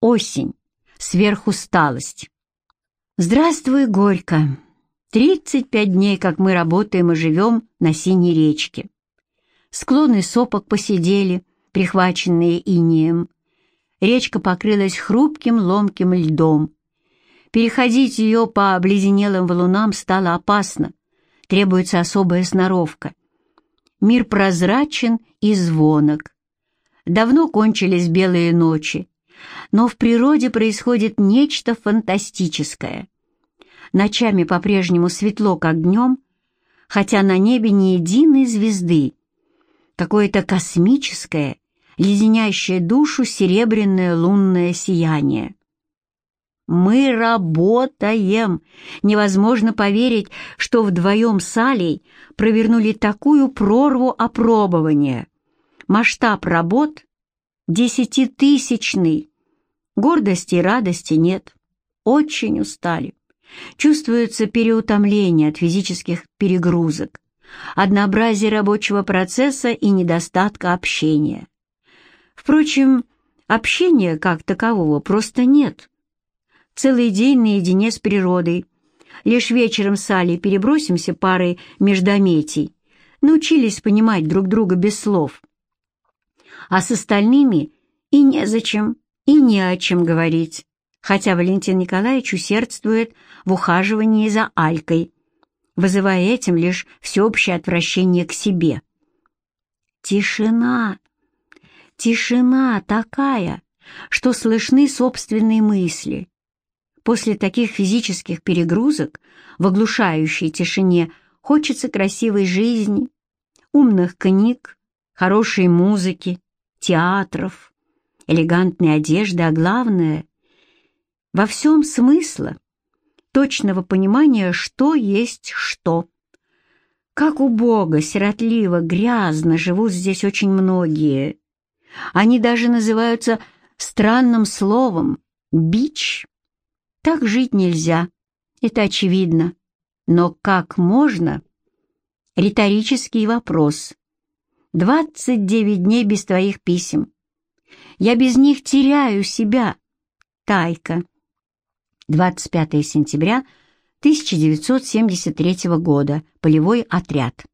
осень, сверхусталость. Здравствуй, Горько! Тридцать пять дней, как мы работаем и живем на синей речке. Склоны сопок посидели, прихваченные инеем. Речка покрылась хрупким ломким льдом. Переходить ее по обледенелым валунам стало опасно, требуется особая сноровка. Мир прозрачен и звонок. Давно кончились белые ночи, но в природе происходит нечто фантастическое. Ночами по-прежнему светло, как днем, хотя на небе ни единой звезды. Какое-то космическое, леденящее душу серебряное лунное сияние. Мы работаем! Невозможно поверить, что вдвоем с Алей провернули такую прорву опробования. Масштаб работ десятитысячный. Гордости и радости нет. Очень устали. Чувствуется переутомление от физических перегрузок, однообразие рабочего процесса и недостатка общения. Впрочем, общения как такового просто нет. Целый день наедине с природой. Лишь вечером с Алей перебросимся парой междометий. Научились понимать друг друга без слов. А с остальными и незачем, и не о чем говорить хотя Валентин Николаевич усердствует в ухаживании за Алькой, вызывая этим лишь всеобщее отвращение к себе. Тишина, тишина такая, что слышны собственные мысли. После таких физических перегрузок в оглушающей тишине хочется красивой жизни, умных книг, хорошей музыки, театров, элегантной одежды, а главное во всем смысла, точного понимания, что есть что. Как убого, сиротливо, грязно живут здесь очень многие. Они даже называются странным словом «бич». Так жить нельзя, это очевидно. Но как можно? Риторический вопрос. Двадцать девять дней без твоих писем. Я без них теряю себя. Тайка. 25 сентября 1973 года. Полевой отряд.